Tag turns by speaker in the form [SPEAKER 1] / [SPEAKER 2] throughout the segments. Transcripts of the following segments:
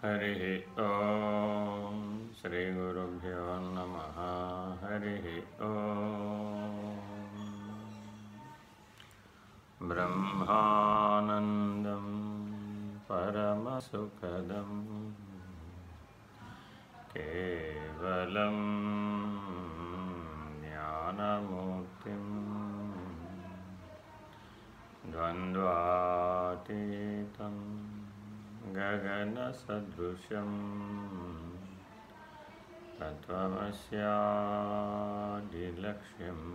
[SPEAKER 1] हरिः ॐ श्रीगुरुभ्यो नमः। हरिः ॐ ब्रह्मानन्दं परमसुखदं केवलं ज्ञानमूर्तिम् द्वन्द्वातीतं गगनसदृशं तत्त्वमस्यादिलक्ष्यम्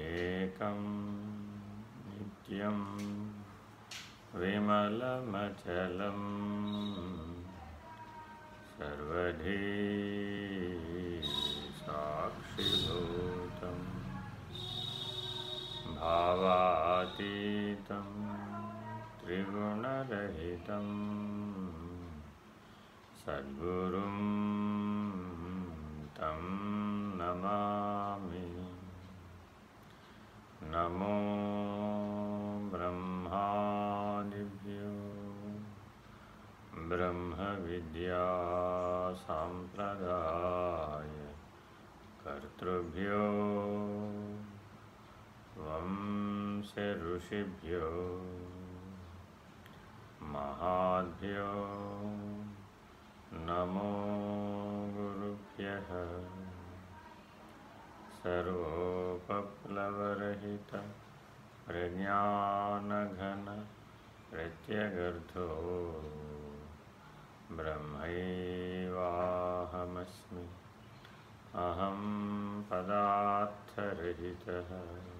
[SPEAKER 1] एकं नित्यं विमलमचलं सर्वधी साक्षिभूतम् भावातीतं त्रिगुणरहितं सद्गुरुं तं नमामि। नमो ब्रह्मादिभ्यो ब्रह्मविद्यासाम्प्रदाय कर्तृभ्यो वंश ऋषिभ्यो महाभ्यो नमो गुरुभ्यः। सर्वोपप्लवरहित प्रज्ञानघन प्रत्यगर्धो। ब्रह्मैवाहमस्मि। अहं पदार्थरहितः।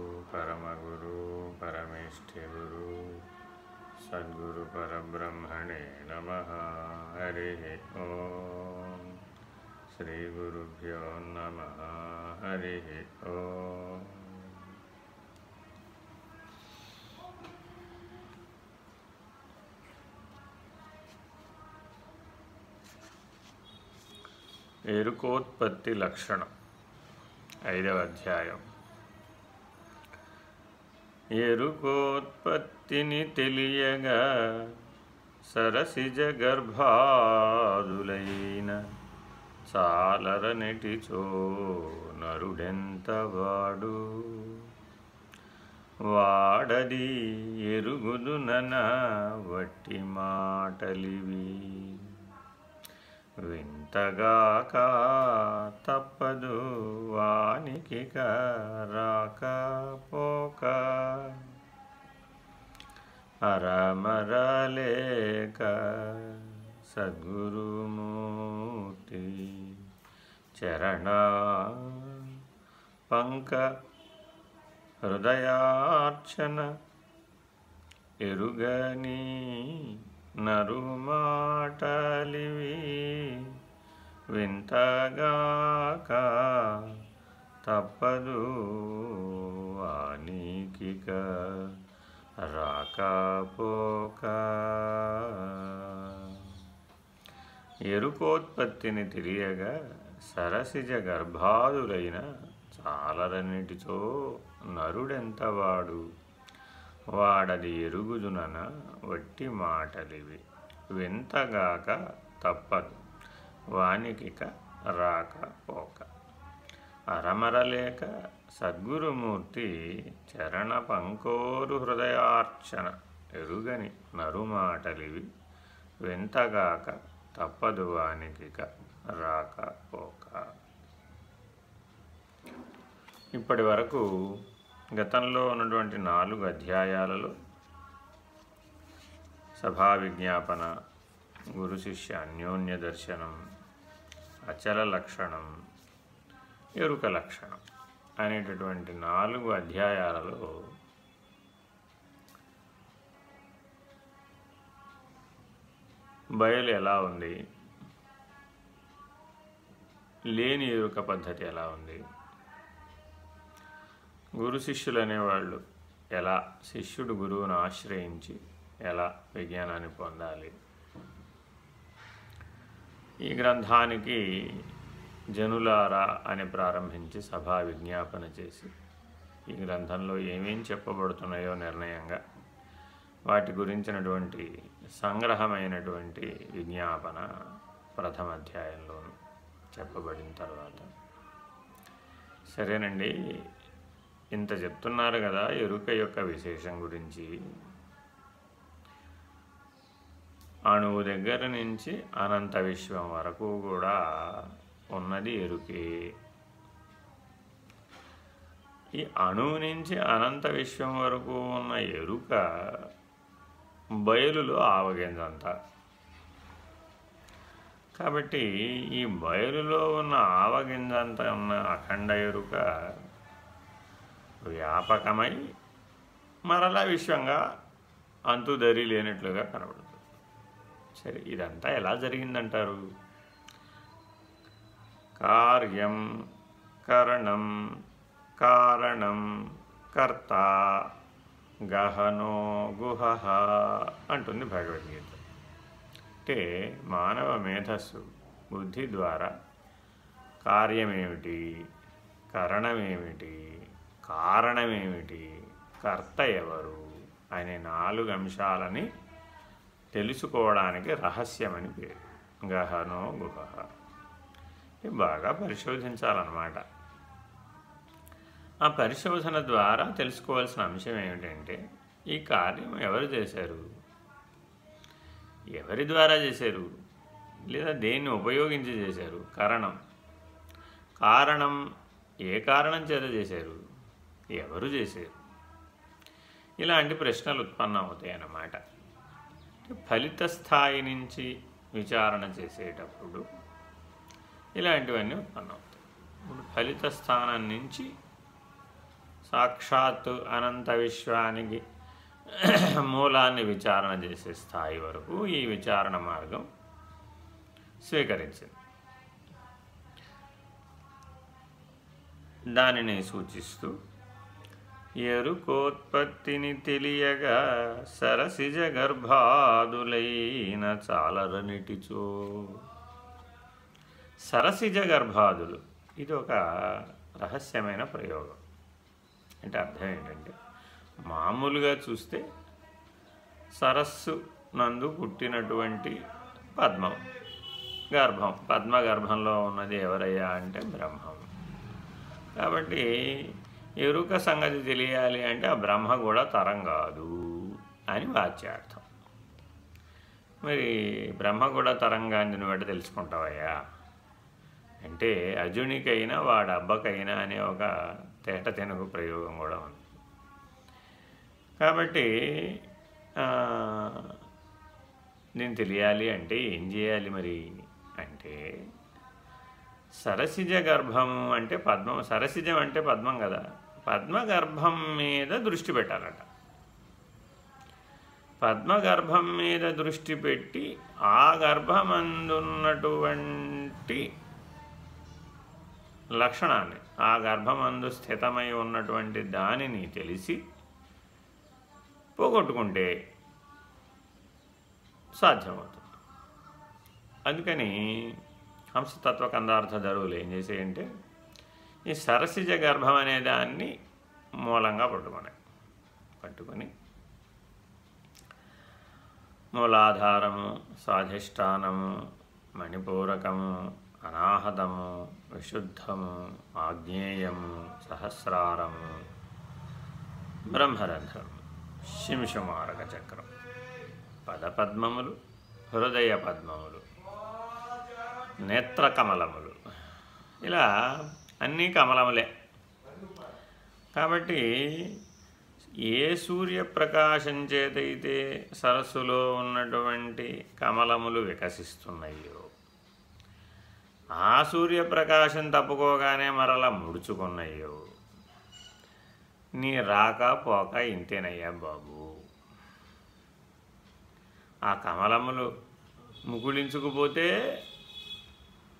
[SPEAKER 1] परमगुरु परमेष्ठिगुरु सद्गुरुपरब्रह्मणे नमः हरिः ॐ श्रीगुरुभ्यो नमः हरिः ॐ ఎరుకోత్పత్తి లక్షణం ఐదవ అధ్యాయం ఎరుకోత్పత్తిని తెలియగా సరసిజ గర్భాదులైన చాలరనెటిచో నరుడెంతవాడు? వాడది ఎరుగుదునన వట్టి మాటలివి. వింతగాక తప్పదు వానికి రాకపోక అరమరలేక సద్గురుమూర్తి చరణ పంక హృదయార్చన ఎరుగని నరుమాటలివి వింతగాక తప్పదు ఆనీకిక రాకపోక. ఎరుకోత్పత్తిని తెలియగా సరసిజ గర్భాదులైన చాలరన్నిటితో నరుడెంతవాడు? వాడది ఎరుగుదునన వట్టి మాటలివి. వింతగాక తప్పదు. వానికిక రాకపోక. అరమరలేక సద్గురుమూర్తి చరణ పంకోరు హృదయార్చన ఎరుగని నరుమాటలివి వింతగాక తప్పదు వానికిక రాకపోక. ఇప్పటి వరకు గతంలో ఉన్నటువంటి నాలుగు అధ్యాయాలలో సభా విజ్ఞాపన గురు శిష్య అన్యోన్య దర్శనం అచల లక్షణం ఎరుక లక్షణం అనేటటువంటి నాలుగు అధ్యాయాలలో బయలు ఎలా ఉంది? లేని ఎరుక పద్ధతి ఎలా ఉంది? గురు శిష్యులు అనేవాళ్ళు ఎలా? శిష్యుడు గురువును ఆశ్రయించి ఎలా విజ్ఞానాన్ని పొందాలి? ఈ గ్రంథానికి జనులారా అని ప్రారంభించి సభా విజ్ఞాపన చేసి ఈ గ్రంథంలో ఏమేం చెప్పబడుతున్నాయో నిర్ణయంగా వాటి గురించినటువంటి సంగ్రహమైనటువంటి విజ్ఞాపన ప్రథమ అధ్యాయంలోను చెప్పబడిన తర్వాత. సరేనండి ఇంత చెప్తున్నారు కదా ఎరుక యొక్క విశేషం గురించి. అణువు దగ్గర నుంచి అనంత విశ్వం వరకు కూడా ఉన్నది ఎరుకే. ఈ అణువు నుంచి అనంత విశ్వం వరకు ఉన్న ఎరుక బయలులో ఆవగింజంత కాబట్టి ఈ బయలులో ఉన్న ఆవగింజంత ఉన్న అఖండ ఎరుక వ్యాపకమై మరలా విశ్వంగా అంతుదరి లేనట్లుగా కనబడుతుంది. సరే ఇదంతా ఎలా జరిగిందంటారు? కార్యం కరణం కారణం కర్త గహనో గుహ అంటుంది భగవద్గీత. అంటే మానవ మేధస్సు బుద్ధి ద్వారా కార్యమేమిటి కరణమేమిటి కారణమేమిటి కర్త ఎవరు అనే నాలుగు అంశాలని తెలుసుకోవడానికి రహస్యమని పేరు. గహనో గుహ. బాగా పరిశోధించాలన్నమాట. ఆ పరిశోధన ద్వారా తెలుసుకోవాల్సిన అంశం ఏమిటంటే ఈ కార్యం ఎవరు చేశారు? ఎవరి ద్వారా చేశారు? లేదా దేన్ని ఉపయోగించి చేశారు? కారణం. కారణం ఏ కారణం చేత చేశారు? ఎవరు చేశారు? ఇలాంటి ప్రశ్నలు ఉత్పన్నమవుతాయి అన్నమాట ఫలిత స్థాయి నుంచి విచారణ చేసేటప్పుడు ఇలాంటివన్నీ ఉత్పన్నమవుతాయి ఇప్పుడు ఫలిత స్థానం నుంచి సాక్షాత్తు అనంత విశ్వానికి మూలాన్ని విచారణ చేసే స్థాయి వరకు ఈ విచారణ మార్గం స్వీకరించింది. దానిని సూచిస్తూ ఎరుకోత్పత్తిని తెలియగా సరసిజ గర్భాదులైన చాలరనిటిచో. సరసిజ గర్భాదులు. ఇది ఒక రహస్యమైన ప్రయోగం. అంటే అర్థం ఏంటంటే మామూలుగా చూస్తే సరస్సు నందు పుట్టినటువంటి పద్మం గర్భం. పద్మ గర్భంలో ఉన్నది ఎవరయ్యా అంటే బ్రహ్మం. కాబట్టి ఎరుక సంగతి తెలియాలి అంటే ఆ బ్రహ్మ కూడా తరం కాదు అని వాచ్యార్థం. మరి బ్రహ్మ కూడా తరంగాన్ని నువ్వు ఎట్ట తెలుసుకుంటావయ్యా? అంటే అర్జునికైనా వాడు అబ్బకైనా అనే ఒక తేట తెనుగు ప్రయోగం కూడా ఉంది. కాబట్టి నేను తెలియాలి అంటే ఏం చేయాలి మరి? అంటే సరసిజ గర్భము అంటే పద్మం సరసిజం అంటే పద్మం కదా. పద్మగర్భం మీద దృష్టి పెట్టాలట. పద్మగర్భం మీద దృష్టి పెట్టి ఆ గర్భమందున్నటువంటి లక్షణాన్ని ఆ గర్భమందు స్థితమై ఉన్నటువంటి దానిని తెలిసి పోగొట్టుకుంటే సాధ్యమవుతుంది. అందుకని హంసతత్వ కందార్థ ధరువులు ఏం చేసేయంటే ఈ సరసిజ గర్భం అనే దాన్ని మూలంగా పట్టుకున్నాయి పట్టుకొని మూలాధారము స్వాధిష్టానము మణిపూరకము అనాహతము విశుద్ధము ఆగ్నేయము సహస్రారము బ్రహ్మరంధ్రము శింషుమారక చక్రం పదపద్మములు హృదయ పద్మములు నేత్రకమలములు. ఇలా అన్నీ కమలములే. కాబట్టి ఏ సూర్యప్రకాశం చేతైతే సరస్సులో ఉన్నటువంటి కమలములు వికసిస్తున్నాయో ఆ సూర్యప్రకాశం తప్పుకోగానే మరలా ముడుచుకున్నాయో. నీ రాక పోక ఇంతేనయ్యా బాబు. ఆ కమలములు ముకుళించుకుపోతే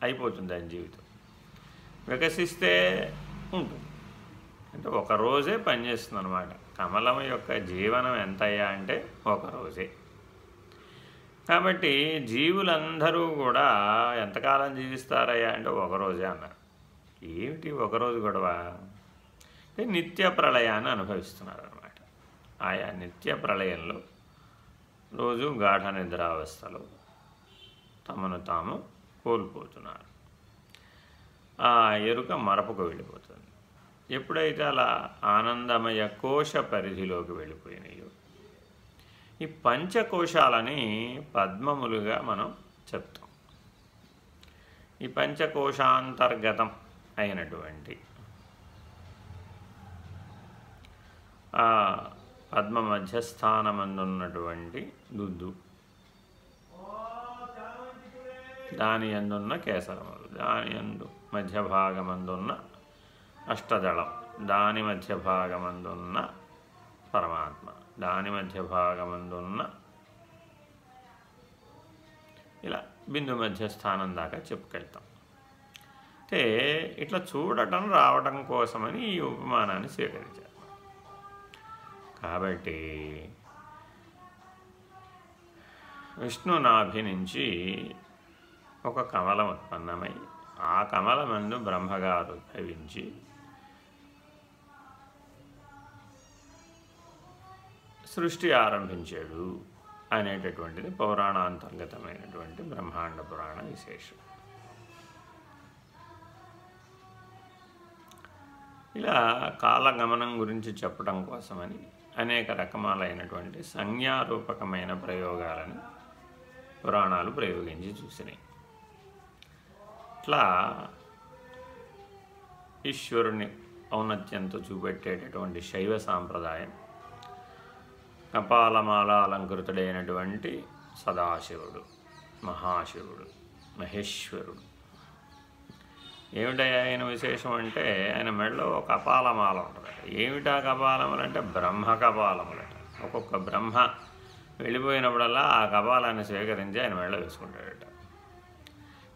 [SPEAKER 1] అయిపోతుంది దాని జీవితం. వికసిస్తే ఉంటుంది. అంటే ఒక రోజే పనిచేస్తుంది అనమాట కమలం యొక్క జీవనం ఎంతయ్యా అంటే ఒక రోజే. కాబట్టి జీవులందరూ కూడా ఎంతకాలం జీవిస్తారయ్యా అంటే ఒకరోజే అన్నారు. ఏమిటి ఒకరోజు గొడవ? అంటే నిత్య ప్రళయాన్ని అనుభవిస్తున్నారు అనమాట ఆయా నిత్య ప్రళయంలో రోజు గాఢ నిద్రావస్థలో తమను తాము కోల్పోతున్నారు. ఆ ఎరుక మరపుకు వెళ్ళిపోతుంది. ఎప్పుడైతే అలా ఆనందమయ కోశ పరిధిలోకి వెళ్ళిపోయినాయో ఈ పంచకోశాలని పద్మములుగా మనం చెప్తాం. ఈ పంచకోశాంతర్గతం అయినటువంటి ఆ పద్మ మధ్యస్థానమందున్నటువంటి దుద్దు దాని ఎందున్న కేసరములు దాని ఎందు మధ్య భాగమందున్న అష్టదళం దాని మధ్య భాగమందున్న పరమాత్మ దాని మధ్య భాగమందున్న ఇలా బిందు మధ్య స్థానం దాకా చెప్పుకెళ్తాం. అంటే ఇట్లా చూడటం రావటం కోసమని ఈ ఉపమానాన్ని స్వీకరించారు. కాబట్టి విష్ణునాభి నుంచి ఒక కమలం ఉత్పన్నమై ఆ కమలమందు బ్రహ్మగారు ఉద్భవించి సృష్టి ఆరంభించాడు అనేటటువంటిది పౌరాణాంతర్గతమైనటువంటి బ్రహ్మాండ పురాణ విశేషం. ఇలా కాలగమనం గురించి చెప్పడం కోసమని అనేక రకమాలైనటువంటి సంజ్ఞారూపకమైన ప్రయోగాలను పురాణాలు ప్రయోగించి చూసినాయి. ఇట్లా ఈశ్వరుని ఔన్నత్యంతో చూపెట్టేటటువంటి శైవ సాంప్రదాయం కపాలమాల అలంకృతుడైనటువంటి సదాశివుడు మహాశివుడు మహేశ్వరుడు. ఏమిటయ్యా ఆయన విశేషం అంటే ఆయన మెడలో ఒక కపాలమాల ఉంటుందట. ఏమిటా కపాలములు అంటే బ్రహ్మ కపాలములట. ఒక్కొక్క బ్రహ్మ వెళ్ళిపోయినప్పుడల్లా ఆ కపాలాన్ని స్వీకరించి ఆయన మెడలో వేసుకుంటాడట.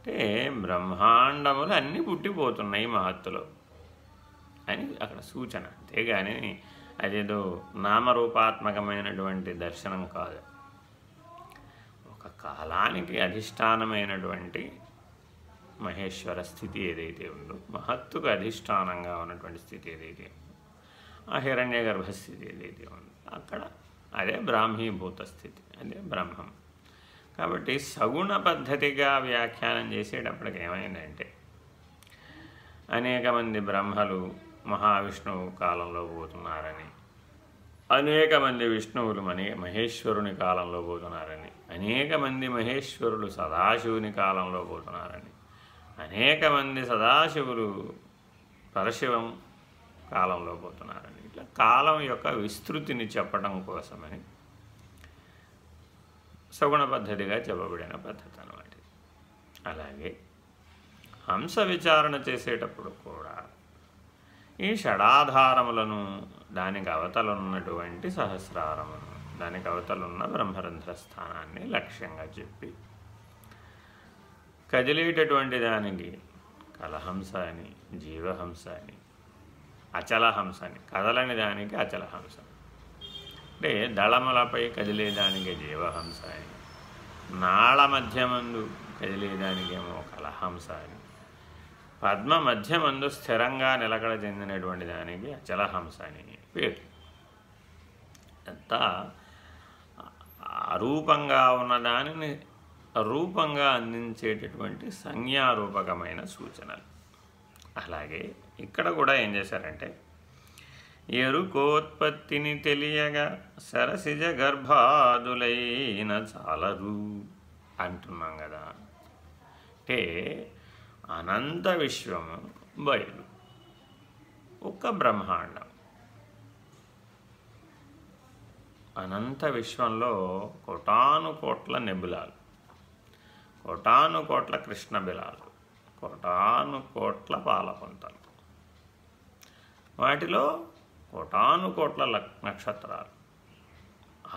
[SPEAKER 1] అంటే బ్రహ్మాండములు అన్నీ పుట్టిపోతున్నాయి మహత్తులు. అని అక్కడ సూచన. అంతేగాని అదేదో నామరూపాత్మకమైనటువంటి దర్శనం కాదు. ఒక కాలానికి అధిష్టానమైనటువంటి మహేశ్వర స్థితి ఏదైతే ఉందో మహత్తుకు అధిష్టానంగా ఉన్నటువంటి స్థితి ఏదైతే ఉందో ఆ హిరణ్య గర్భస్థితి ఏదైతే ఉందో అక్కడ అదే బ్రాహ్మీభూత స్థితి అదే బ్రహ్మం. కాబట్టి సగుణ పద్ధతిగా వ్యాఖ్యానం చేసేటప్పటికి ఏమైందంటే అనేక మంది బ్రహ్మలు మహావిష్ణువు కాలంలో పోతున్నారని అనేక మంది విష్ణువులు మనే మహేశ్వరుని కాలంలో పోతున్నారని అనేక మంది మహేశ్వరులు సదాశివుని కాలంలో పోతున్నారని అనేక మంది సదాశివులు పరశివం కాలంలో పోతున్నారని ఇట్లా కాలం యొక్క విస్తృతిని చెప్పడం కోసమని సగుణ పద్ధతిగా చెప్పబడిన పద్ధతి అన్నమాట అలాగే హంస విచారణ చేసేటప్పుడు కూడా ఈ షడాధారములను దానికి అవతలున్నటువంటి సహస్రారమును దానికి అవతలున్న బ్రహ్మరంధ్ర స్థానాన్ని లక్ష్యంగా చెప్పి కదిలేటటువంటి దానికి కలహంస అని జీవహంస అని అచలహంస అని కదలని దానికి అచలహంస అంటే దళములపై కదిలేదానికి జీవహంస అని నాళ మధ్యమందు కదిలేదానికేమో కలహంస అని పద్మ మధ్యమందు స్థిరంగా నిలకడ చెందినటువంటి దానికి అచలహంస అని పేరు. ఎంత అరూపంగా ఉన్న దానిని రూపంగా అందించేటటువంటి సంజ్ఞారూపకమైన సూచనలు. అలాగే ఇక్కడ కూడా ఏం చేశారంటే ఎరుకోత్పత్తిని తెలియగా సరసిజ గర్భాదులైన చాలరు అంటున్నాం కదా. అంటే అనంత విశ్వము బయలు. ఒక బ్రహ్మాండం. అనంత విశ్వంలో కోటాను కోట్ల నెబులాలు. కోటాను కోట్ల కృష్ణ బిలాలు. కోటాను కోట్ల పాలపుంతలు. వాటిలో కోటాను కోట్ల లక్- నక్షత్రాలు.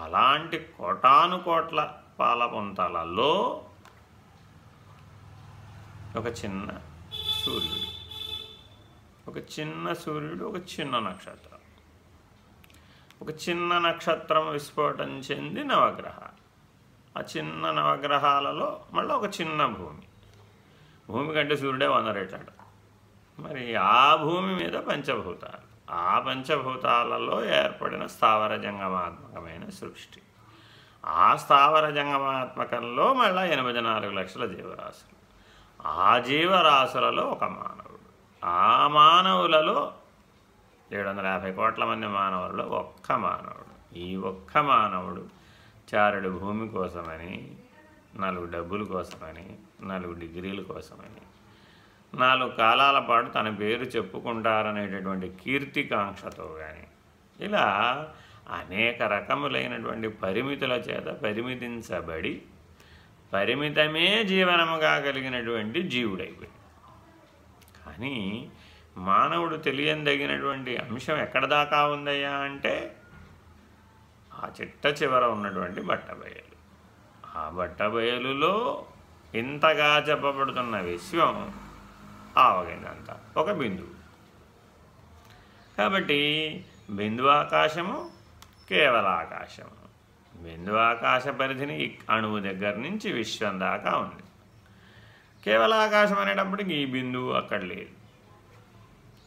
[SPEAKER 1] అలాంటి కోటాను కోట్ల పాలపుంతలలో ఒక చిన్న సూర్యుడు ఒక చిన్న సూర్యుడు ఒక చిన్న నక్షత్రం. ఒక చిన్న నక్షత్రం విస్ఫోటం చెంది నవగ్రహాలు ఆ చిన్న నవగ్రహాలలో మళ్ళీ ఒక చిన్న భూమి. భూమి కంటే సూర్యుడే వందరేటాడు మరి ఆ భూమి మీద పంచభూతాలు. ఆ పంచభూతాలలో ఏర్పడిన స్థావర జంగమాత్మకమైన సృష్టి. ఆ స్థావర జంగమాత్మకంలో మళ్ళీ ఎనభై నాలుగు లక్షల జీవరాశులు. ఆ జీవరాశులలో ఒక మానవుడు. ఆ మానవులలో ఏడు వందల యాభై కోట్ల మంది మానవులలో ఒక్క మానవుడు. ఈ ఒక్క మానవుడు చారుడు భూమి కోసమని నాలుగు డబ్బుల కోసమని నాలుగు డిగ్రీల కోసమని నాలుగు కాలాల పాటు తన పేరు చెప్పుకుంటారనేటటువంటి కీర్తికాంక్షతో కానీ ఇలా అనేక రకములైనటువంటి పరిమితుల చేత పరిమితించబడి పరిమితమే జీవనముగా కలిగినటువంటి జీవుడైపోయి కానీ మానవుడు తెలియదగినటువంటి అంశం ఎక్కడ దాకా ఉందయ్యా అంటే ఆ చిట్ట చివర ఉన్నటువంటి బట్టబయలు. ఆ బట్టబయలులో ఇంతగా చెప్పబడుతున్న విశ్వం ఆవగిందంత ఒక బిందువు. కాబట్టి బిందువాకాశము కేవల ఆకాశము బిందువాకాశ పరిధిని అణువు దగ్గర నుంచి విశ్వం దాకా ఉంది. కేవల ఆకాశం అనేటప్పటికి ఈ బిందువు అక్కడ లేదు.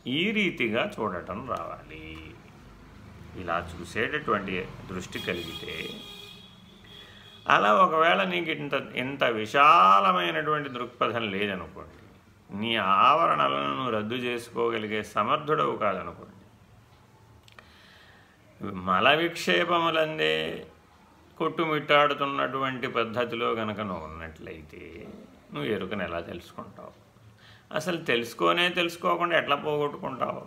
[SPEAKER 1] ఈ రీతిగా చూడటం రావాలి. ఇలా చూసేటటువంటి దృష్టి కలిగితే అలా ఒకవేళ నీకు ఇంత ఇంత విశాలమైనటువంటి దృక్పథం లేదనుకోండి నీ ఆవరణలను రద్దు చేసుకోగలిగే సమర్థుడవు కాదనుకోండి. మల విక్షేపములందే కొట్టుమిట్టాడుతున్నటువంటి పద్ధతిలో కనుక నువ్వు ఉన్నట్లయితే నువ్వు ఎరుకను ఎలా తెలుసుకుంటావు? అసలు తెలుసుకోనే తెలుసుకోకుండా ఎట్లా పోగొట్టుకుంటావు?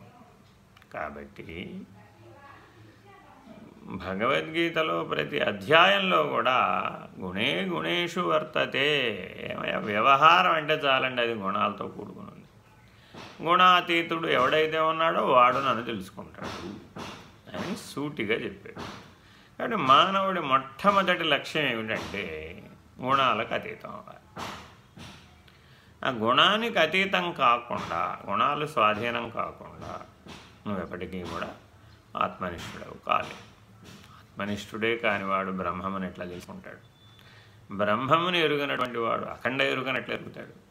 [SPEAKER 1] కాబట్టి భగవద్గీతలో ప్రతి అధ్యాయంలో కూడా గుణే గుణేషు వర్తతే ఏమయ్యా? వ్యవహారం అంటే చాలండి అది గుణాలతో కూడుకుని ఉంది. గుణాతీతుడు ఎవడైతే ఉన్నాడో వాడు నన్ను తెలుసుకుంటాడు అని సూటిగా చెప్పాడు. కాబట్టి మానవుడి మొట్టమొదటి లక్ష్యం ఏమిటంటే గుణాలకు అతీతం అవ్వాలి. ఆ గుణానికి అతీతం కాకుండా గుణాలు స్వాధీనం కాకుండా నువ్వు ఎప్పటికీ కూడా ఆత్మనిష్ఠుడవు కాలేదు మనిష్ఠుడే కానివాడు బ్రహ్మముని ఎట్లా తెలుసుకుంటాడు బ్రహ్మముని ఎరుగనటువంటి వాడు అఖండ ఎరుగనట్లు ఎరుగుతాడు?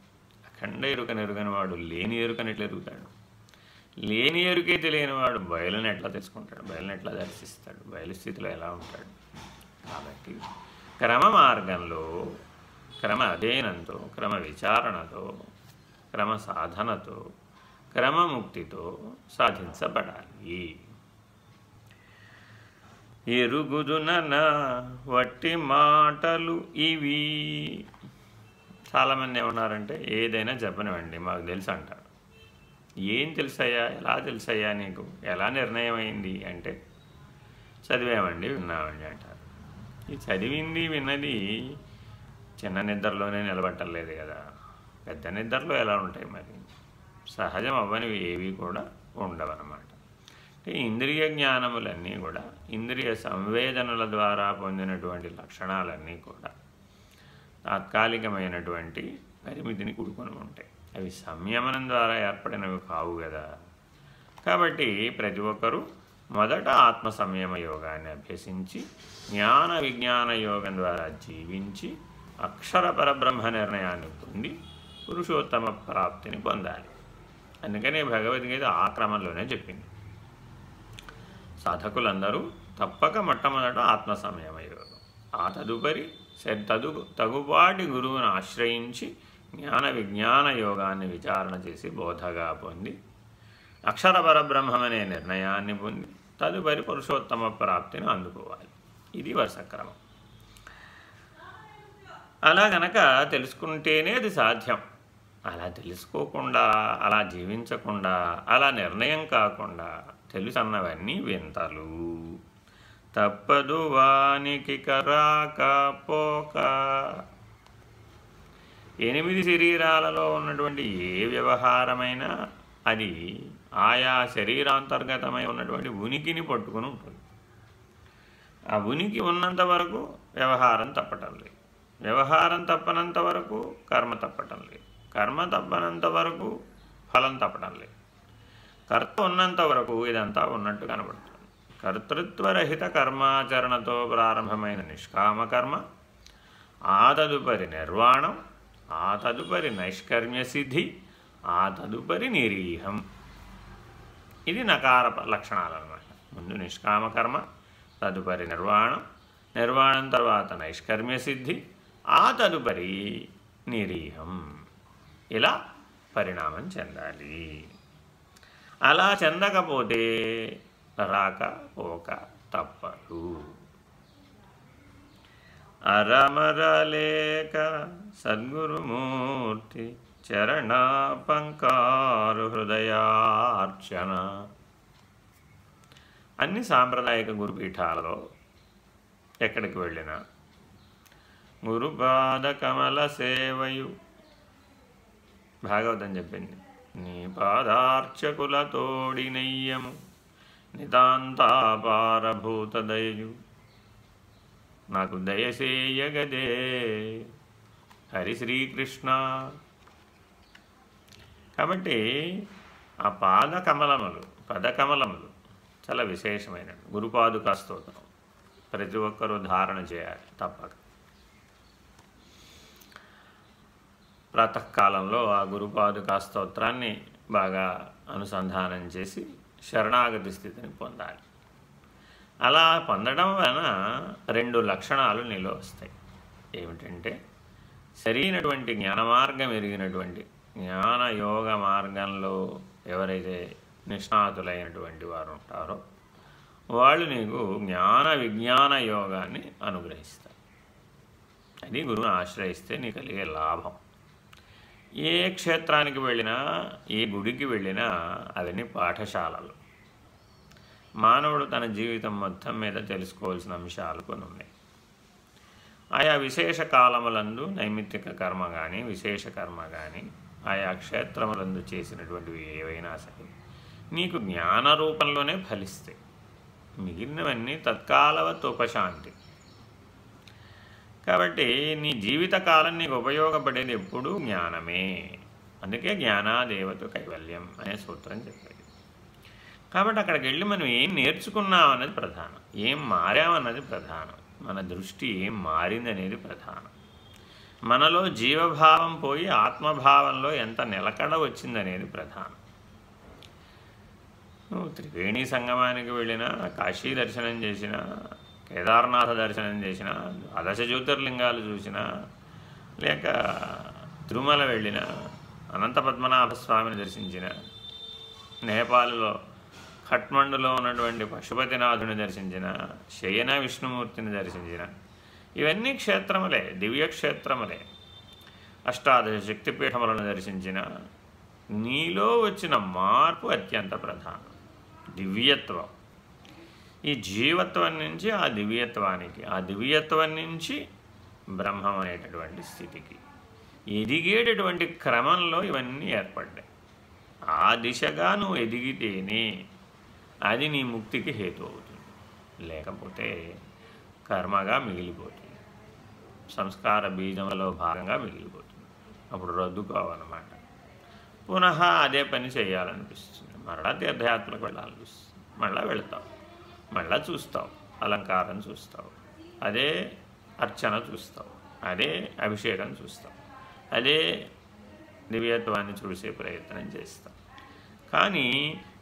[SPEAKER 1] అఖండ ఎరుకని ఎరుగని వాడు లేని ఎరుకని ఎట్లా ఎరుగుతాడు? లేని ఎరుకే తెలియని వాడు బయలుని ఎట్లా తెలుసుకుంటాడు బయలుని ఎట్లా దర్శిస్తాడు? బయలు స్థితిలో ఎలా ఉంటాడు? కాబట్టి క్రమ మార్గంలో క్రమ అధ్యయనంతో క్రమ విచారణతో క్రమ సాధనతో క్రమముక్తితో సాధించబడాలి. ఎరుగుదునన వట్టి మాటలు ఇవి. చాలామంది ఏమన్నారంటే ఏదైనా చెప్పనివ్వండి మాకు తెలుసు అంటారు. ఏం తెలుసయ్యా ఎలా తెలుసయ్యా నీకు? ఎలా నిర్ణయం అయింది అంటే చదివామండి విన్నామండి అంటారు. ఈ చదివింది విన్నది చిన్న నిద్రలోనే నిలబట్టలేదు కదా. పెద్ద నిద్రలో ఎలా ఉంటాయి మరి? సహజం అవ్వనివి ఏవి కూడా ఉండవన్నమాట. అంటే ఇంద్రియ జ్ఞానములన్నీ కూడా ఇంద్రియ సంవేదనల ద్వారా పొందినటువంటి లక్షణాలన్నీ కూడా తాత్కాలికమైనటువంటి పరిమితిని కూడుకొని ఉంటాయి. అవి సంయమనం ద్వారా ఏర్పడినవి కావు కదా. కాబట్టి ప్రతి ఒక్కరూ మొదట ఆత్మ సంయమ యోగాన్ని అభ్యసించి జ్ఞాన విజ్ఞాన యోగం ద్వారా జీవించి అక్షర పరబ్రహ్మ నిర్ణయాన్ని పొంది పురుషోత్తమ ప్రాప్తిని పొందాలి. అందుకనే భగవద్గీత ఆ క్రమంలోనే చెప్పింది. సాధకులందరూ తప్పక మొట్టమొదట ఆత్మ సంయమయోగం ఆ తదుపరి తదు తగుపాటి గురువును ఆశ్రయించి జ్ఞాన విజ్ఞాన యోగాన్ని విచారణ చేసి బోధగా పొంది అక్షర పరబ్రహ్మమనే నిర్ణయాన్ని పొంది తదుపరి పురుషోత్తమ ప్రాప్తిని అందుకోవాలి. ఇది వరుసక్రమం. అలా గనక తెలుసుకుంటేనే అది సాధ్యం. అలా తెలుసుకోకుండా అలా జీవించకుండా అలా నిర్ణయం కాకుండా తెలుసన్నవన్నీ వింతలు. తప్పదు వానికి కరాక పోక. ఎనిమిది శరీరాలలో ఉన్నటువంటి ఏ వ్యవహారమైనా అది ఆయా శరీరాంతర్గతమై ఉన్నటువంటి ఉనికిని పట్టుకుని ఉంటుంది. ఆ ఉనికి ఉన్నంత వరకు వ్యవహారం తప్పటం లేదు. వ్యవహారం తప్పనంత వరకు కర్మ తప్పటం లేదు. కర్మ తప్పనంత వరకు ఫలం తప్పటం లేదు. కర్త ఉన్నంత వరకు ఇదంతా ఉన్నట్టు కనబడుతుంది. కర్తృత్వరహిత కర్మాచరణతో ప్రారంభమైన నిష్కామ కర్మ ఆ తదుపరి నిర్వాణం ఆ తదుపరి నైష్కర్మ్యసిద్ధి ఆ తదుపరి నిరీహం. ఇది నకార లక్షణాలు అన్నమాట ముందు నిష్కామకర్మ తదుపరి నిర్వాణం నిర్వాణం తర్వాత నైష్కర్మ్యసిద్ధి ఆ తదుపరి నిరీహం. ఇలా పరిణామం చెందాలి. అలా చెందకపోతే రాక పోక తప్పదు. అరమరలేక సద్గురుమూర్తి చరణ పంకారు హృదయార్చన. అన్ని సాంప్రదాయక గురుపీఠాలలో ఎక్కడికి వెళ్ళినా గురుపాద కమల సేవయు. భాగవతం చెప్పింది. నీ పాదార్చకులతోడినయ్యము నితాంతాపారభూతదయు నాకు దయసేయగదే హరి శ్రీకృష్ణ. కాబట్టి ఆ పాద కమలములు పదకమలములు చాలా విశేషమైన గురుపాదుకా స్తోత్రం. ప్రతి ఒక్కరూ ధారణ చేయాలి తప్పక. ప్రాతకాలంలో ఆ గురుపాదుకా స్తోత్రాన్ని బాగా అనుసంధానం చేసి శరణాగతి స్థితిని పొందాలి. అలా పొందడం వలన రెండు లక్షణాలు నిలువ వస్తాయి. ఏమిటంటే సరైనటువంటి జ్ఞాన మార్గం ఎరిగినటువంటి జ్ఞాన యోగ మార్గంలో ఎవరైతే నిష్ణాతులైనటువంటి వారు ఉంటారో వాళ్ళు నీకు జ్ఞాన విజ్ఞాన యోగాన్ని అనుగ్రహిస్తారు. అది గురువుని ఆశ్రయిస్తే నీకు కలిగే లాభం. ఏ క్షేత్రానికి వెళ్ళినా ఏ గుడికి వెళ్ళినా అవన్నీ పాఠశాలలు. మానవుడు తన జీవితం మొత్తం మీద తెలుసుకోవాల్సిన అంశాలు కొన్ని ఉన్నాయి. ఆయా విశేష కాలములందు నైమిత్తిక కర్మ కానీ విశేష కర్మ కానీ ఆయా క్షేత్రములందు చేసినటువంటివి ఏవైనా సరే నీకు జ్ఞాన రూపంలోనే ఫలిస్తాయి. మిగిలినవన్నీ తత్కాలవత్ ఉపశాంతి. కాబట్టి నీ జీవితకాలం నీకు ఉపయోగపడేది ఎప్పుడూ జ్ఞానమే. అందుకే జ్ఞానాదేవత కైవల్యం అనే సూత్రం చెప్పేది. కాబట్టి అక్కడికి వెళ్ళి మనం ఏం నేర్చుకున్నాం అన్నది ప్రధానం. ఏం మారామన్నది ప్రధానం. మన దృష్టి ఏం మారిందనేది ప్రధానం. మనలో జీవభావం పోయి ఆత్మభావంలో ఎంత నిలకడ వచ్చిందనేది ప్రధానం. నువ్వు త్రివేణి సంగమానికి వెళ్ళినా కాశీ దర్శనం చేసినా కేదార్నాథ దర్శనం చేసిన అదశ జ్యోతిర్లింగాలు చూసిన లేక తిరుమల వెళ్ళిన అనంత పద్మనాభ స్వామిని దర్శించిన నేపాల్లో ఖట్మండులో ఉన్నటువంటి పశుపతినాథుని దర్శించిన శయన విష్ణుమూర్తిని దర్శించిన ఇవన్నీ క్షేత్రములే దివ్యక్షేత్రములే. అష్టాదశ శక్తిపీఠములను దర్శించిన నీలో వచ్చిన మార్పు అత్యంత ప్రధానం. దివ్యత్వం. ఈ జీవత్వం నుంచి ఆ దివ్యత్వానికి ఆ దివ్యత్వం నుంచి బ్రహ్మం అనేటటువంటి స్థితికి ఎదిగేటటువంటి క్రమంలో ఇవన్నీ ఏర్పడ్డాయి. ఆ దిశగా నువ్వు ఎదిగితేనే అది నీ ముక్తికి హేతు అవుతుంది. లేకపోతే కర్మగా మిగిలిపోతుంది. సంస్కార బీజంలో భాగంగా మిగిలిపోతుంది. అప్పుడు రద్దుకోవన్నమాట పునః అదే పని చేయాలనిపిస్తుంది. మరలా తీర్థయాత్రకు వెళ్ళాలనిపిస్తుంది. మళ్ళీ వెళతావు మళ్ళీ చూస్తావు అలంకారం చూస్తావు అదే అర్చన చూస్తావు అదే అభిషేకం చూస్తావు అదే దివ్యత్వాన్ని చూసే ప్రయత్నం చేస్తావు. కానీ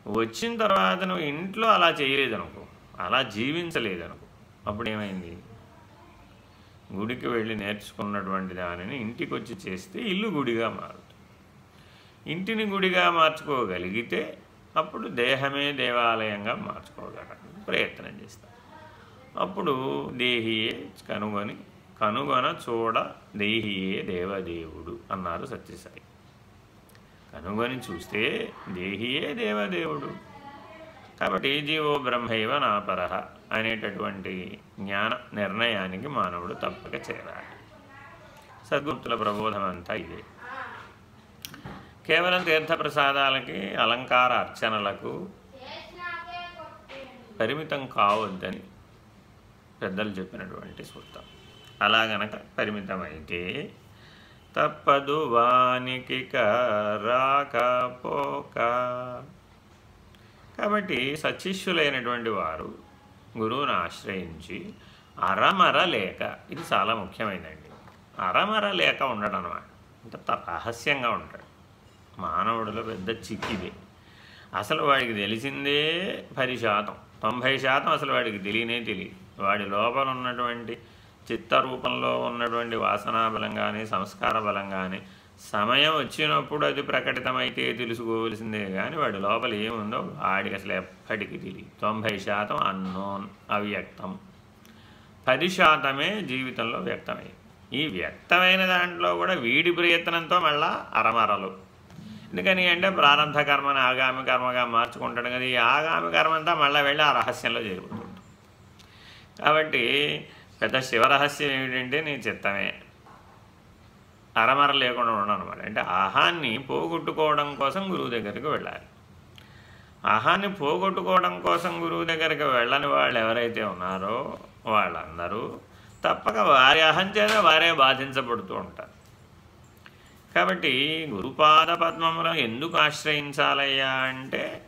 [SPEAKER 1] వచ్చిన తర్వాత నువ్వు ఇంట్లో అలా చేయలేదనుకో అలా జీవించలేదనుకో అప్పుడు ఏమైంది? గుడికి వెళ్ళి నేర్చుకున్నటువంటి దానిని ఇంటికి వచ్చి చేస్తే ఇల్లు గుడిగా మారుతుంది. ఇంటిని గుడిగా మార్చుకోగలిగితే అప్పుడు దేహమే దేవాలయంగా మార్చుకోగలరు ప్రయత్నం చేస్తాం. అప్పుడు దేహియే కనుగొని కనుగొన చూడ దేహియే దేవదేవుడు అన్నారు సత్యసాయి. కనుగొని చూస్తే దేహియే దేవదేవుడు. కాబట్టి జీవో బ్రహ్మైవ నాపరహ అనేటటువంటి జ్ఞాన నిర్ణయానికి మానవుడు తప్పక చేరాలి. సద్గుప్తుల ప్రబోధం అంతా ఇదే. కేవలం తీర్థప్రసాదాలకి అలంకార అర్చనలకు పరిమితం కావద్దని పెద్దలు చెప్పినటువంటి సూత్రం. అలా గనక పరిమితమైతే తప్పదు వానికి రాకపోక. కాబట్టి సచిష్యులైనటువంటి వారు గురువును ఆశ్రయించి అరమర లేక ఇది చాలా ముఖ్యమైనది. అరమర లేక ఉండడం అనమాట అంటే రహస్యంగా ఉంటాడు మానవుడిలో పెద్ద చిక్కిదే. అసలు వాడికి తెలిసిందే పరిశాతం. తొంభై శాతం అసలు వాడికి తెలియనే తెలియదు. వాడి లోపల ఉన్నటువంటి చిత్తరూపంలో ఉన్నటువంటి వాసనా బలం కానీ సంస్కార బలం కానీ సమయం వచ్చినప్పుడు అది ప్రకటితమైతే తెలుసుకోవలసిందే కానీ వాడి లోపల ఏముందో వాడికి అసలు ఎప్పటికీ తెలియదు. తొంభై శాతం అన్నోన్ అవ్యక్తం. పది శాతమే జీవితంలో వ్యక్తమై. ఈ వ్యక్తమైన దాంట్లో కూడా వీడి ప్రయత్నంతో మళ్ళా అరమరలు. ఎందుకని అంటే ప్రారంభ కర్మని ఆగామి కర్మగా మార్చుకుంటాడు కదా ఈ ఆగామి కర్మ అంతా మళ్ళీ వెళ్ళి ఆ రహస్యంలో చేరుకుంటుంది కాబట్టి పెద్ద శివరహస్యం ఏమిటంటే నీ చిత్తమే. అరమర లేకుండా ఉండడం అనమాట అంటే ఆహాన్ని పోగొట్టుకోవడం కోసం గురువు దగ్గరికి వెళ్ళాలి. ఆహాన్ని పోగొట్టుకోవడం కోసం గురువు దగ్గరికి వెళ్ళని వాళ్ళు ఎవరైతే ఉన్నారో వాళ్ళందరూ తప్పక వారి అహం చేత వారే బాధించబడుతూ ఉంటారు. కాబట్టి గురుపాద పద్మములను ఎందుకు ఆశ్రయించాలయ్యా అంటే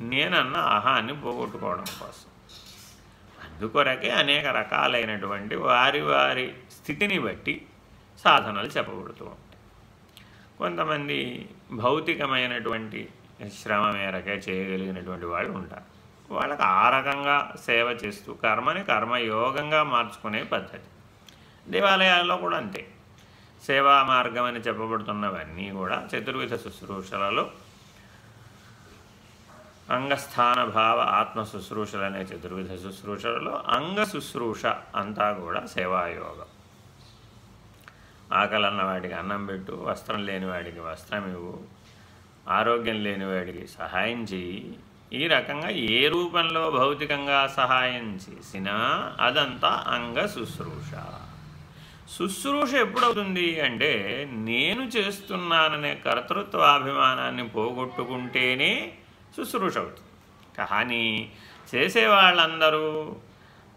[SPEAKER 1] నేనన్న ఆహాన్ని పోగొట్టుకోవడం కోసం. అందుకొరకే అనేక రకాలైనటువంటి వారి వారి స్థితిని బట్టి సాధనలు చెప్పబడుతూ ఉంటాయి. కొంతమంది భౌతికమైనటువంటి శ్రమ మేరకే చేయగలిగినటువంటి వాళ్ళు ఉంటారు. వాళ్ళకి ఆ రకంగా సేవ చేస్తూ కర్మని కర్మయోగంగా మార్చుకునే పద్ధతి. దేవాలయాల్లో కూడా అంతే. సేవా మార్గం అని చెప్పబడుతున్నవన్నీ కూడా చతుర్విధ శుశ్రూషలలో అంగస్థాన భావ ఆత్మ శుశ్రూషలు అనే చతుర్విధ శుశ్రూషలలో అంగ శుశ్రూష అంతా కూడా సేవాయోగం. ఆకలన్న వాడికి అన్నం పెట్టు వస్త్రం లేని వాడికి వస్త్రం ఇవ్వు ఆరోగ్యం లేని వాడికి సహాయం చేయి ఈ రకంగా ఏ రూపంలో భౌతికంగా సహాయం చేసినా అదంతా అంగ శుశ్రూష. శుశ్రూష ఎప్పుడవుతుంది అంటే నేను చేస్తున్నాననే కర్తృత్వాభిమానాన్ని పోగొట్టుకుంటేనే శుశ్రూష అవుతుంది. కానీ చేసేవాళ్ళందరూ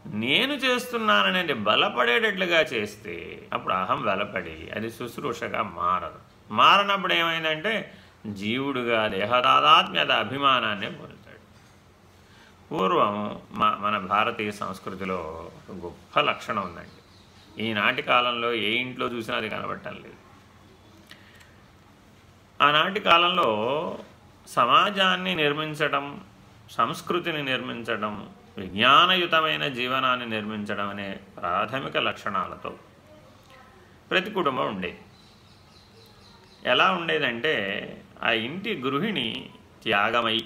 [SPEAKER 1] నేను చేస్తున్నాననేది బలపడేటట్లుగా చేస్తే అప్పుడు అహం బలపడి అది శుశ్రూషగా మారదు. మారనప్పుడు ఏమైందంటే జీవుడుగా దేహదాదాత్మ్యత అభిమానాన్ని పొందుతాడు. పూర్వం మా మన భారతీయ సంస్కృతిలో గొప్ప లక్షణం ఉందండి. ఈనాటి కాలంలో ఏ ఇంట్లో చూసినా అది కనబడటం లేదు. ఆనాటి కాలంలో సమాజాన్ని నిర్మించడం సంస్కృతిని నిర్మించడం విజ్ఞానయుతమైన జీవనాన్ని నిర్మించడం అనే ప్రాథమిక లక్షణాలతో ప్రతి కుటుంబం ఉండేది ఎలా ఉండేదంటే ఆ ఇంటి గృహిణి త్యాగమై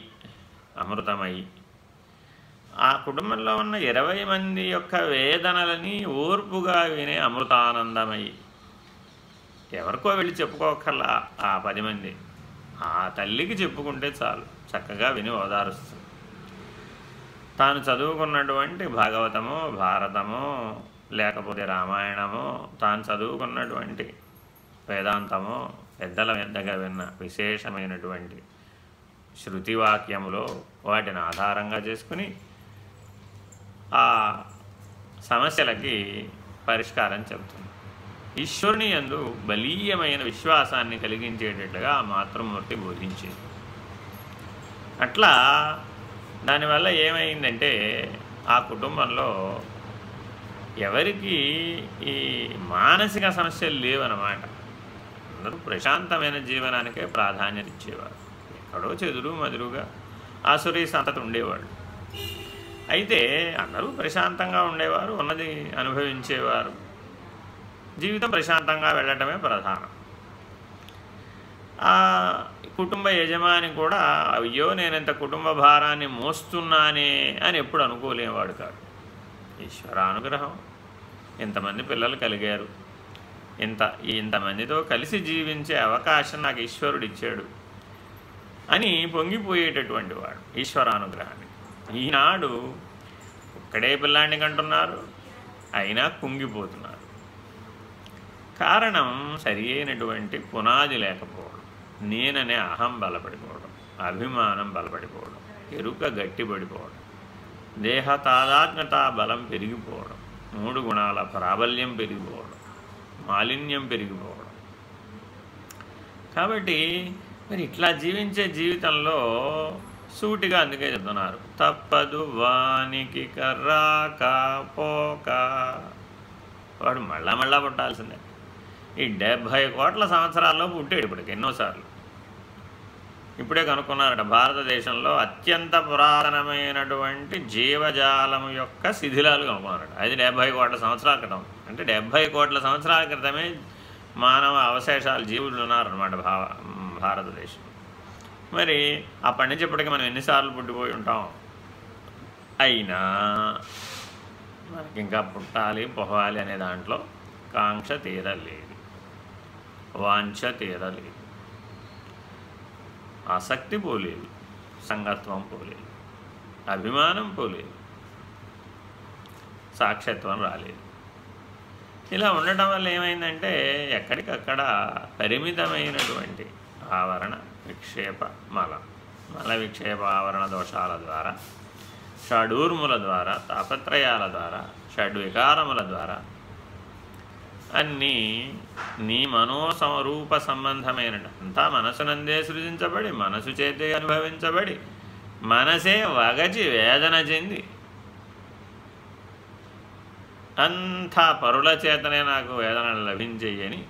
[SPEAKER 1] అమృతమై ఆ కుటుంబంలో ఉన్న ఇరవై మంది యొక్క వేదనలని ఓర్పుగా వినే అమృతానందమై ఎవరికో వెళ్ళి చెప్పుకోకల్లా ఆ పది మంది. ఆ తల్లికి చెప్పుకుంటే చాలు చక్కగా విని ఓదారుస్తుంది. తాను చదువుకున్నటువంటి భాగవతము భారతము లేకపోతే రామాయణము తాను చదువుకున్నటువంటి వేదాంతము పెద్దల పెద్దగా విన్న విశేషమైనటువంటి శృతివాక్యములో వాటిని ఆధారంగా చేసుకుని ఆ సమస్యలకి పరిష్కారం చెబుతుంది. ఈశ్వరుని ఎందు బలీయమైన విశ్వాసాన్ని కలిగించేటట్లుగా ఆ మాతృమూర్తి బోధించింది. అట్లా దానివల్ల ఏమైందంటే ఆ కుటుంబంలో ఎవరికి ఈ మానసిక సమస్యలు లేవన్నమాట. అందరూ ప్రశాంతమైన జీవనానికే ప్రాధాన్యత ఇచ్చేవారు. ఎక్కడో చెదురు మదురుగా ఆసురీ సంతతి ఉండేవాళ్ళు. అయితే అందరూ ప్రశాంతంగా ఉండేవారు ఉన్నది అనుభవించేవారు. జీవితం ప్రశాంతంగా వెళ్ళటమే ప్రధానం. ఆ కుటుంబ యజమాని కూడా అయ్యో నేను ఇంత కుటుంబ భారాన్ని మోస్తున్నానే అని ఎప్పుడు అనుకోలేవాడు కాడు. ఈశ్వర అనుగ్రహం. ఇంతమంది పిల్లలు కలిగారు. ఇంత ఇంతమందితో కలిసి జీవించే అవకాశం నాకు ఈశ్వరుడు ఇచ్చాడు అని పొంగిపోయేటటువంటి వాడు ఈశ్వరానుగ్రహాన్ని ఈనాడు ఒక్కడే పిల్లాన్ని కంటున్నారు అయినా కుంగిపోతున్నారు. కారణం సరి అయినటువంటి పునాది లేకపోవడం నేననే అహం బలపడిపోవడం అభిమానం బలపడిపోవడం ఎరుక గట్టిపడిపోవడం దేహ తాదాత్మ్యత బలం పెరిగిపోవడం మూడు గుణాల ప్రాబల్యం పెరిగిపోవడం మాలిన్యం పెరిగిపోవడం. కాబట్టి మరి ఇట్లా జీవించే జీవితంలో సూటిగా అందుకే చెప్తున్నారు. తప్పదు వానికి కర్రాక పోక. వాడు మళ్ళా మళ్ళా పుట్టాల్సిందే. ఈ డెబ్భై కోట్ల సంవత్సరాల్లో పుట్టాడు ఇప్పటికి ఎన్నోసార్లు. ఇప్పుడే కనుక్కున్నారట భారతదేశంలో అత్యంత పురాతనమైనటువంటి జీవజాలం యొక్క శిథిలాలు కనుక్కున్నారట. అది డెబ్భై కోట్ల సంవత్సరాల క్రితం. అంటే డెబ్భై కోట్ల సంవత్సరాల క్రితమే మానవ అవశేషాలు జీవులు ఉన్నారన్నమాట భా భారతదేశం. మరి అప్పటి నుంచి ఇప్పటికి మనం ఎన్నిసార్లు పుట్టిపోయి ఉంటాం? అయినా మనకి ఇంకా పుట్టాలి పొహాలి అనే దాంట్లో కాంక్ష తీరలేదు వాంఛ తీరలేదు ఆసక్తి పోలేదు. సంగత్వం పోలేదు. అభిమానం పోలేదు. సాక్షత్వం రాలేదు. ఇలా ఉండటం వల్ల ఏమైందంటే ఎక్కడికక్కడ పరిమితమైనటువంటి ఆవరణ విక్షేప మల మల విక్షేప ఆవరణ దోషాల ద్వారా షడూర్ముల ద్వారా తాపత్రయాల ద్వారా షడ్వికారముల ద్వారా. అన్నీ నీ మనోసమరూప సంబంధమైన అంతా మనసునందే సృజించబడి మనసు చేతే అనుభవించబడి మనసే వగచి వేదన చెంది. అంతా పరుల చేతనే నాకు వేదన లభించేయని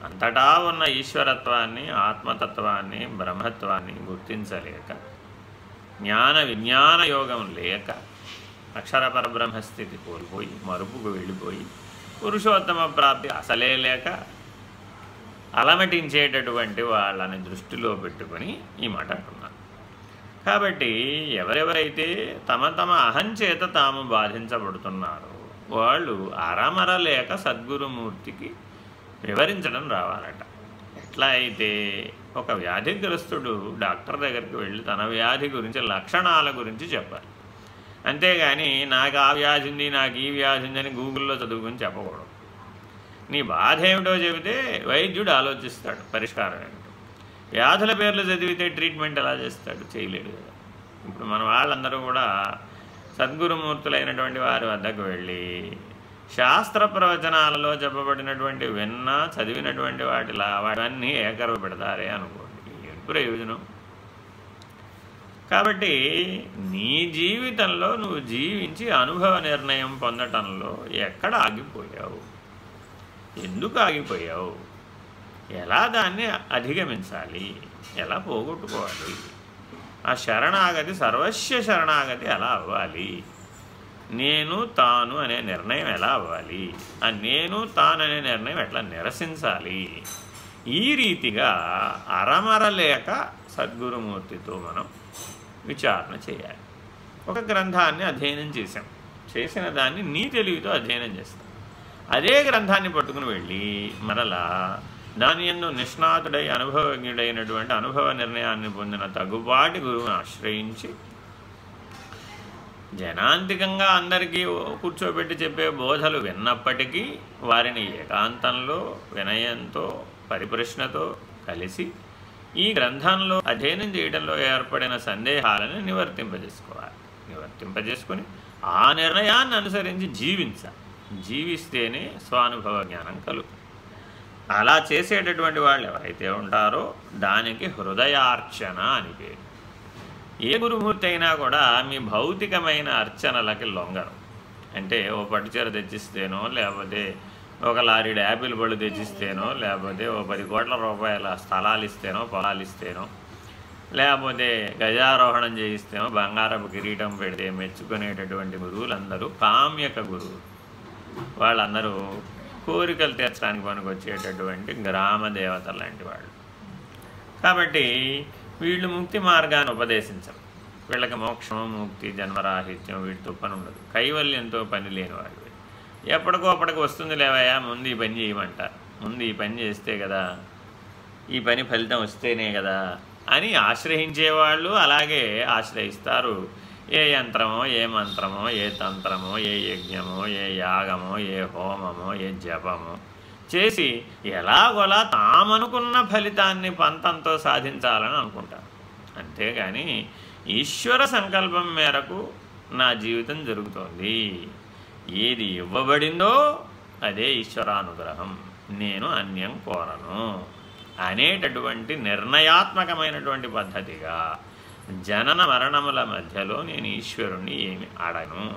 [SPEAKER 1] అంతటా ఉన్న ఈశ్వరత్వాన్ని ఆత్మతత్వాన్ని బ్రహ్మత్వాన్ని గుర్తించలేక జ్ఞాన విజ్ఞాన యోగం లేక అక్షర పరబ్రహ్మస్థితి కోల్పోయి మరుపుకు వెళ్ళిపోయి పురుషోత్తమ ప్రాప్తి అసలే లేక అలమటించేటటువంటి వాళ్ళని దృష్టిలో పెట్టుకొని ఈ మాట అంటున్నాను కాబట్టి ఎవరెవరైతే తమ తమ అహంచేత తాము బాధించబడుతున్నారో వాళ్ళు అరమర లేక సద్గురుమూర్తికి వివరించడం రావాలట. ఎట్లా అయితే ఒక వ్యాధిగ్రస్తుడు డాక్టర్ దగ్గరికి వెళ్ళి తన వ్యాధి గురించి లక్షణాల గురించి చెప్పాలి. అంతేగాని నాకు ఆ వ్యాధి ఉంది నాకు ఈ వ్యాధిందని గూగుల్లో చదువుకుని చెప్పకూడదు. నీ బాధ ఏమిటో చెబితే వైద్యుడు ఆలోచిస్తాడు పరిష్కారం ఏమిటో. వ్యాధుల పేర్లు చదివితే ట్రీట్మెంట్ ఎలా చేస్తాడు? చేయలేడు కదా. ఇప్పుడు మన వాళ్ళందరూ కూడా సద్గురుమూర్తులైనటువంటి వారి వద్దకు వెళ్ళి శాస్త్ర ప్రవచనాలలో చెప్పబడినటువంటి విన్న చదివినటువంటి వాటిలా వాటివన్నీ ఏకరవ పెడతారే అనుకోండి ఏం ప్రయోజనం కాబట్టి నీ జీవితంలో నువ్వు జీవించి అనుభవ నిర్ణయం పొందటంలో ఎక్కడ ఆగిపోయావు? ఎందుకు ఆగిపోయావు? ఎలా దాన్ని అధిగమించాలి? ఎలా పోగొట్టుకోవాలి? ఆ శరణాగతి సర్వస్వ శరణాగతి ఎలా అవ్వాలి? నేను తాను అనే నిర్ణయం ఎలా అవ్వాలి? ఆ నేను తాను అనే నిర్ణయం ఎట్లా నిరసించాలి? ఈ రీతిగా అరమరలేక సద్గురుమూర్తితో మనం విచారణ చేయాలి. ఒక గ్రంథాన్ని అధ్యయనం చేశాం. చేసిన దాన్ని నీ తెలివితో అధ్యయనం చేస్తాం. అదే గ్రంథాన్ని పట్టుకుని వెళ్ళి మరలా దాని ఎందు నిష్ణాతుడై అనుభవజ్ఞుడైనటువంటి అనుభవ నిర్ణయాన్ని పొందిన తగుబాటి గురువుని ఆశ్రయించి జనాంతికంగా అందరికీ కూర్చోబెట్టి చెప్పే బోధలు విన్నప్పటికీ వారిని ఏకాంతంలో వినయంతో పరిప్రశ్నతో కలిసి ఈ గ్రంథంలో అధ్యయనం చేయడంలో ఏర్పడిన సందేహాలను నివర్తింపజేసుకోవాలి. నివర్తింపజేసుకొని ఆ నిర్ణయాన్ని అనుసరించి జీవించాలి. జీవిస్తేనే స్వానుభవ జ్ఞానం కలుగు అలా చేసేటటువంటి వాళ్ళు ఎవరైతే ఉంటారో దానికి హృదయార్చన అని పేరు. ఏ గురుమూర్తి అయినా కూడా మీ భౌతికమైన అర్చనలకి లొంగరు. అంటే ఓ పట్టుచీర తెచ్చిస్తేనో లేకపోతే ఒక లారీడు యాపిల్ పళ్ళు తెచ్చిస్తేనో లేకపోతే ఓ పది కోట్ల రూపాయల స్థలాలు ఇస్తేనో పొలాలు ఇస్తేనో లేకపోతే గజారోహణం చేయిస్తేనో బంగారపు కిరీటం పెడితే మెచ్చుకునేటటువంటి గురువులందరూ కామ్యక గురువు వాళ్ళందరూ కోరికలు తీర్చడానికి పనికొచ్చేటటువంటి గ్రామ దేవత లాంటి వాళ్ళు. కాబట్టి వీళ్ళు ముక్తి మార్గాన్ని ఉపదేశించరు. వీళ్ళకి మోక్షం ముక్తి జన్మరాహిత్యం వీటితో పని ఉండదు. కైవల్యంతో పని లేని వాళ్ళు ఎప్పటికో అప్పటికి వస్తుంది లేవయా ముందు ఈ పని చేయమంటారు. ముందు ఈ పని చేస్తే కదా ఈ పని ఫలితం వస్తేనే కదా అని ఆశ్రయించేవాళ్ళు అలాగే ఆశ్రయిస్తారు. ఏ యంత్రమో ఏ మంత్రమో ఏ తంత్రమో ఏ యజ్ఞమో ఏ యాగమో ఏ హోమమో ఏ జపమో చేసి ఎలాగోలా తామనుకున్న ఫలితాన్ని పంతంతో సాధించాలని అనుకుంటారు. అంతేగాని ఈశ్వర సంకల్పం మేరకు నా జీవితం జరుగుతోంది. ఏది ఇవ్వబడిందో అదే ఈశ్వరానుగ్రహం. నేను అన్యం కోరను. అనేటటువంటి నిర్ణయాత్మకమైనటువంటి పద్ధతిగా జనన మరణముల మధ్యలో నేను ఈశ్వరుణ్ణి ఏమి అడను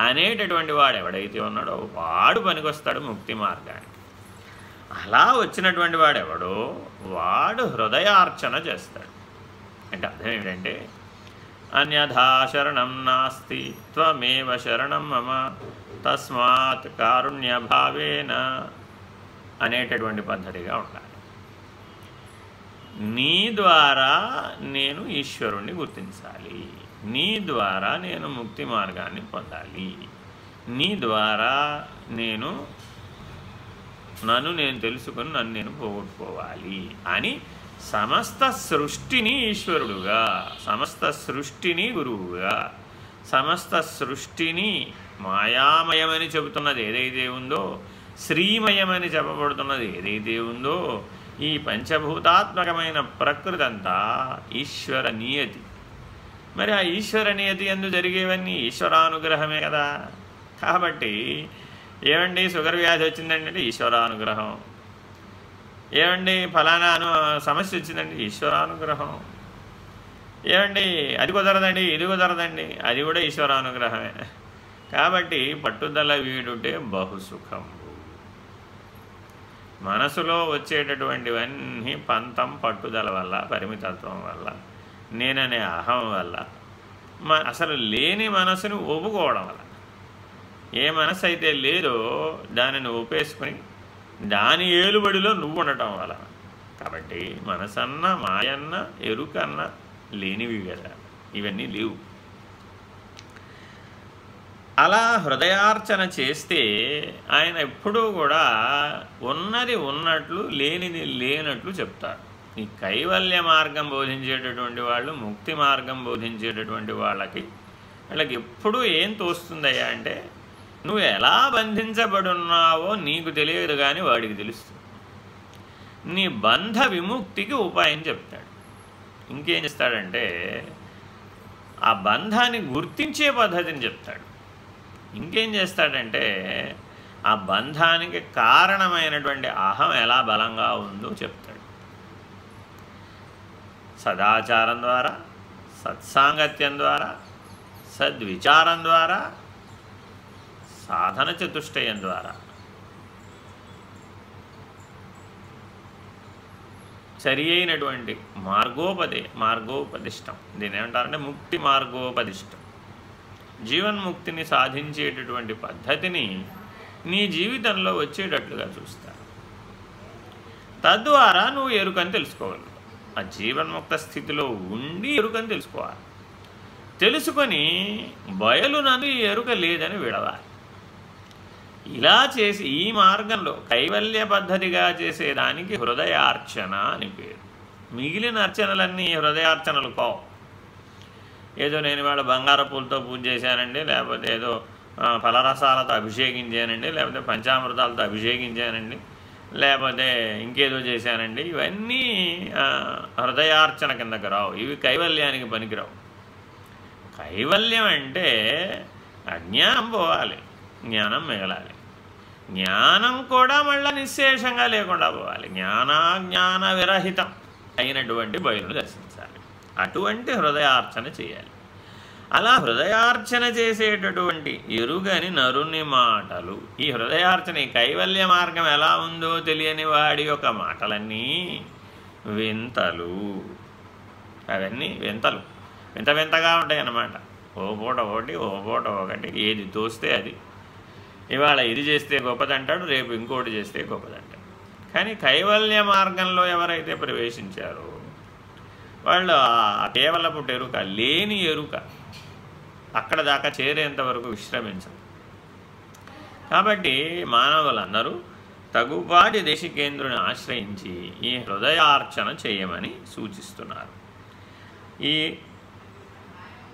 [SPEAKER 1] అనేటటువంటి వాడు ఎవడైతే ఉన్నాడో వాడు పనికొస్తాడు ముక్తి మార్గాన్ని అలా వచ్చినటువంటి వాడెవడో? వాడు హృదయార్చన చేస్తాడు. అంటే అర్థం ఏమిటంటే అన్యథా శరణం నాస్తి త్వమేవ శరణం మమ తస్మాత్ కారుణ్యభావేన అనేటటువంటి పద్ధతిగా ఉండాలి. నీ ద్వారా నేను ఈశ్వరుణ్ణి గుర్తించాలి. నీ ద్వారా నేను ముక్తి మార్గాన్ని పొందాలి. నీ ద్వారా నేను నన్ను నేను తెలుసుకుని నన్ను నేను పోగొట్టుకోవాలి అని సమస్త సృష్టిని ఈశ్వరుడుగా సమస్త సృష్టిని గురువుగా సమస్త సృష్టిని మాయామయమని చెబుతున్నది ఏదైతే ఉందో శ్రీమయమని చెప్పబడుతున్నది ఏదైతే ఉందో ఈ పంచభూతాత్మకమైన ప్రకృతి అంతా ఈశ్వర నియతి. మరి ఆ ఈశ్వర నియతి ఎందు జరిగేవన్నీ ఈశ్వరానుగ్రహమే కదా. కాబట్టి ఏమండి షుగర్ వ్యాధి వచ్చిందండి అంటే ఈశ్వరానుగ్రహం. ఏమండి ఫలానా అను సమస్య వచ్చిందండి ఈశ్వరానుగ్రహం. ఏమండి అది కుదరదండి ఇది కుదరదండి అది కూడా ఈశ్వరానుగ్రహమే. కాబట్టి పట్టుదల వీడుటే బహుసుఖం. మనసులో వచ్చేటటువంటివన్నీ పంతం పట్టుదల వల్ల పరిమితత్వం వల్ల నేననే అహం వల్ల అసలు లేని మనసును ఒప్పుకోవడం వల్ల. ఏ మనసు అయితే లేదో దానిని ఒప్పేసుకుని దాని ఏలుబడిలో నువ్వు ఉండటం వల్ల. కాబట్టి మనసన్న మాయన్న ఎరుకన్న లేనివి కదా. ఇవన్నీ లేవు. అలా హృదయార్చన చేస్తే ఆయన ఎప్పుడూ కూడా ఉన్నది ఉన్నట్లు లేనిది లేనట్లు చెప్తారు ఈ కైవల్య మార్గం బోధించేటటువంటి వాళ్ళు ముక్తి మార్గం బోధించేటటువంటి వాళ్ళకి వాళ్ళకి ఎప్పుడూ ఏం తోస్తుందయ్యా అంటే నువ్వు ఎలా బంధించబడున్నావో నీకు తెలియదు కానీ వాడికి తెలుస్తుంది. నీ బంధ విముక్తికి ఉపాయం చెప్తాడు. ఇంకేం చేస్తాడంటే ఆ బంధాన్ని గుర్తించే పద్ధతిని చెప్తాడు. ఇంకేం చేస్తాడంటే ఆ బంధానికి కారణమైనటువంటి అహం ఎలా బలంగా ఉందో చెప్తాడు. సదాచారం ద్వారా సత్సాంగత్యం ద్వారా సద్విచారం ద్వారా సాధన చతుష్టయం ద్వారా. సరి అయినటువంటి మార్గోపదే మార్గోపదిష్టం. దీని ఏమంటారంటే ముక్తి మార్గోపదిష్టం. జీవన్ముక్తిని సాధించేటటువంటి పద్ధతిని నీ జీవితంలో వచ్చేటట్లుగా చూస్తారు. తద్వారా నువ్వు ఎరుకని తెలుసుకోవాలి ఆ జీవన్ముక్త స్థితిలో ఉండి ఎరుకని తెలుసుకోవాలి. తెలుసుకొని బయలు ఈ ఎరుక లేదని విడవాలి. ఇలా చేసి ఈ మార్గంలో కైవల్య పద్ధతిగా చేసేదానికి హృదయార్చన అని పేరు. మిగిలిన అర్చనలన్నీ హృదయార్చనలు కావు. ఏదో నేను ఇవాళ బంగారు పూలతో పూజ చేశానండి లేకపోతే ఏదో ఫలరసాలతో అభిషేకించానండి లేకపోతే పంచామృతాలతో అభిషేకించానండి లేకపోతే ఇంకేదో చేశానండి. ఇవన్నీ హృదయార్చన కిందకి రావు. ఇవి కైవల్యానికి పనికిరావు. కైవల్యం అంటే అజ్ఞానం పోవాలి జ్ఞానం మిగలాలి జ్ఞానం కూడా మళ్ళీ నిశ్శేషంగా లేకుండా పోవాలి. జ్ఞానాజ్ఞాన విరహితం అయినటువంటి బయలును దర్శించాలి. అటువంటి హృదయార్చన చేయాలి. అలా హృదయార్చన చేసేటటువంటి ఎరుగని నరుని మాటలు ఈ హృదయార్చన ఈ కైవల్య మార్గం ఎలా ఉందో తెలియని వాడి యొక్క మాటలన్నీ వింతలు. అవన్నీ వింతలు. వింత వింతగా ఉంటాయి అన్నమాట ఓ పూట ఒకటి ఓ పూట ఒకటి ఏది తోస్తే అది. ఇవాళ ఇది చేస్తే గొప్పదంటాడు రేపు ఇంకోటి చేస్తే గొప్పదంటాడు. కానీ కైవల్య మార్గంలో ఎవరైతే ప్రవేశించారో వాళ్ళు కేవలపు ఎరుక లేని ఎరుక అక్కడ దాకా చేరేంత వరకు విశ్రమించదు కాబట్టి మానవులందరూ తగుపాటి దేశికేంద్రుని ఆశ్రయించి ఈ హృదయార్చన చేయమని సూచిస్తున్నారు. ఈ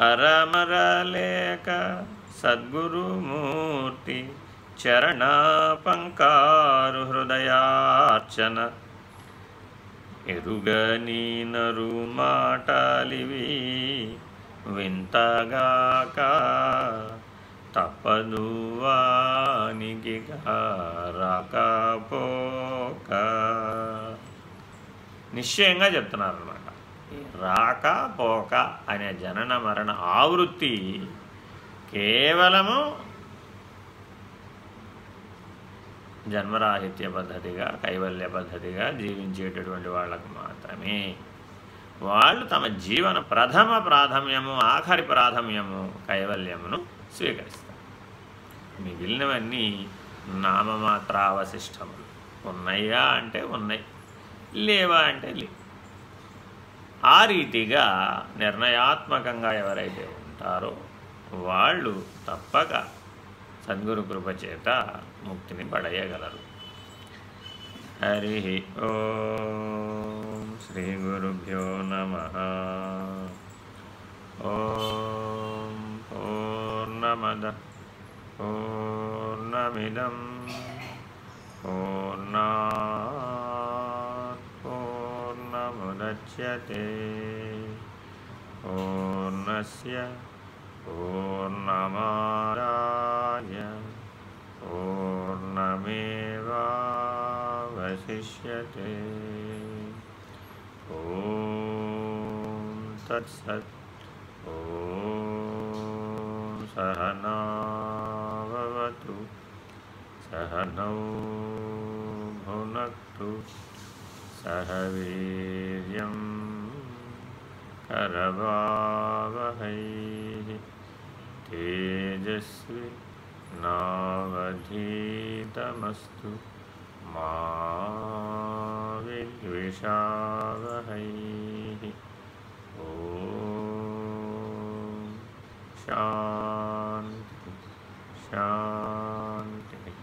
[SPEAKER 1] అరమరలేక సద్గురుమూర్తి చరణ పంకారు హృదయార్చన ఎరుగని నరు మాటలివి వింతగాక తప్పదు వానికి రాకపోక నిశ్చయంగా చెప్తున్నారు అనమాట రాక పోక అనే జనన మరణ ఆవృత్తి కేవలము జన్మరాహిత్య పద్ధతిగా కైవల్య పద్ధతిగా జీవించేటటువంటి వాళ్ళకు మాత్రమే. వాళ్ళు తమ జీవన ప్రథమ ప్రాథమ్యము ఆఖరి ప్రాథమ్యము కైవల్యమును స్వీకరిస్తారు. మిగిలినవన్నీ నామమాత్రావశిష్టములు. ఉన్నాయా అంటే ఉన్నాయి లేవా అంటే లేవు. ఆ రీతిగా నిర్ణయాత్మకంగా ఎవరైతే ఉంటారో వాళ్ళు తప్పక సద్గురు కృప చేత ముక్తిని పడయగలరు. హరి ఓం శ్రీ గురుభ్యో నమ. ఓం పూర్ణమద పూర్ణమిదం పూర్ణా పూర్ణముద్యతే పూర్ణస్య పూర్ణమాదాయ पूर्णमेवावशिष्यते ॐ तत्सत् ॐ सहनावतु सहनौ भुनक्तु सह वीर्यं करवावहैः तेजस्वी नावधीतमस्तु मा विद्विषावहैः ॐ शान्ति शान्ति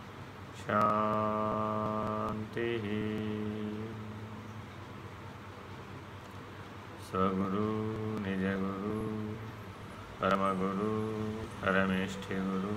[SPEAKER 1] शान्तिः स्वगुरु निजगुरु परमगुरु परमेष्ठिगुरु